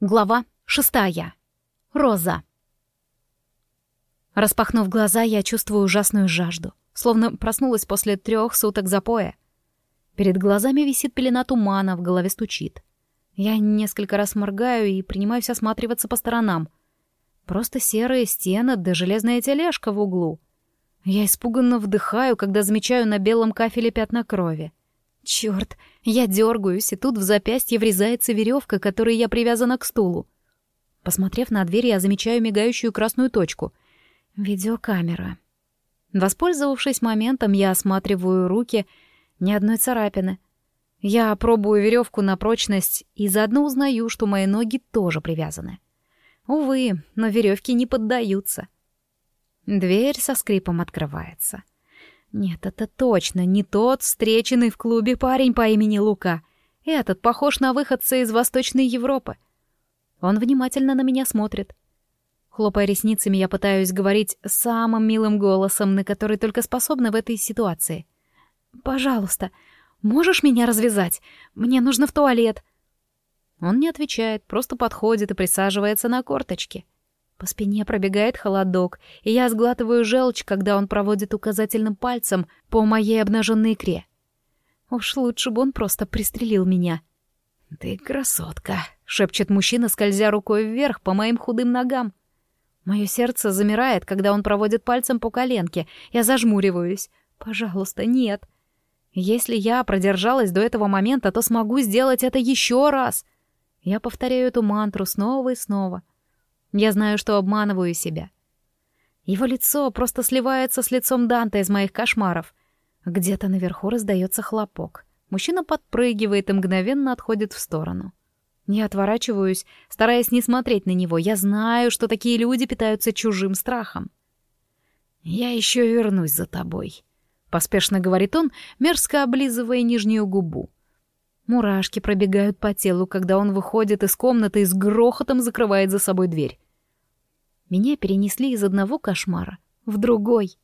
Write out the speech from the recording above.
Глава шестая. Роза. Распахнув глаза, я чувствую ужасную жажду, словно проснулась после трех суток запоя. Перед глазами висит пелена тумана, в голове стучит. Я несколько раз моргаю и принимаюсь осматриваться по сторонам. Просто серые стены да железная тележка в углу. Я испуганно вдыхаю, когда замечаю на белом кафеле пятна крови. Черт, я дергаюсь, и тут в запястье врезается веревка, которой я привязана к стулу. Посмотрев на дверь, я замечаю мигающую красную точку. Видеокамера. Воспользовавшись моментом, я осматриваю руки, ни одной царапины. Я пробую веревку на прочность и заодно узнаю, что мои ноги тоже привязаны. Увы, но веревки не поддаются. Дверь со скрипом открывается. Нет, это точно не тот встреченный в клубе парень по имени Лука. Этот похож на выходца из Восточной Европы. Он внимательно на меня смотрит. Хлопая ресницами, я пытаюсь говорить самым милым голосом, на который только способна в этой ситуации. «Пожалуйста, можешь меня развязать? Мне нужно в туалет». Он не отвечает, просто подходит и присаживается на корточки. По спине пробегает холодок, и я сглатываю желчь, когда он проводит указательным пальцем по моей обнаженной икре. Уж лучше бы он просто пристрелил меня. «Ты красотка», — шепчет мужчина, скользя рукой вверх по моим худым ногам. Мое сердце замирает, когда он проводит пальцем по коленке. Я зажмуриваюсь. «Пожалуйста, нет». Если я продержалась до этого момента, то смогу сделать это еще раз. Я повторяю эту мантру снова и снова. Я знаю, что обманываю себя. Его лицо просто сливается с лицом Данта из моих кошмаров. Где-то наверху раздается хлопок. Мужчина подпрыгивает и мгновенно отходит в сторону. Я отворачиваюсь, стараясь не смотреть на него. Я знаю, что такие люди питаются чужим страхом. «Я еще вернусь за тобой», — поспешно говорит он, мерзко облизывая нижнюю губу. Мурашки пробегают по телу, когда он выходит из комнаты и с грохотом закрывает за собой дверь. Меня перенесли из одного кошмара в другой.